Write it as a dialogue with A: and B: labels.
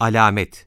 A: alamet.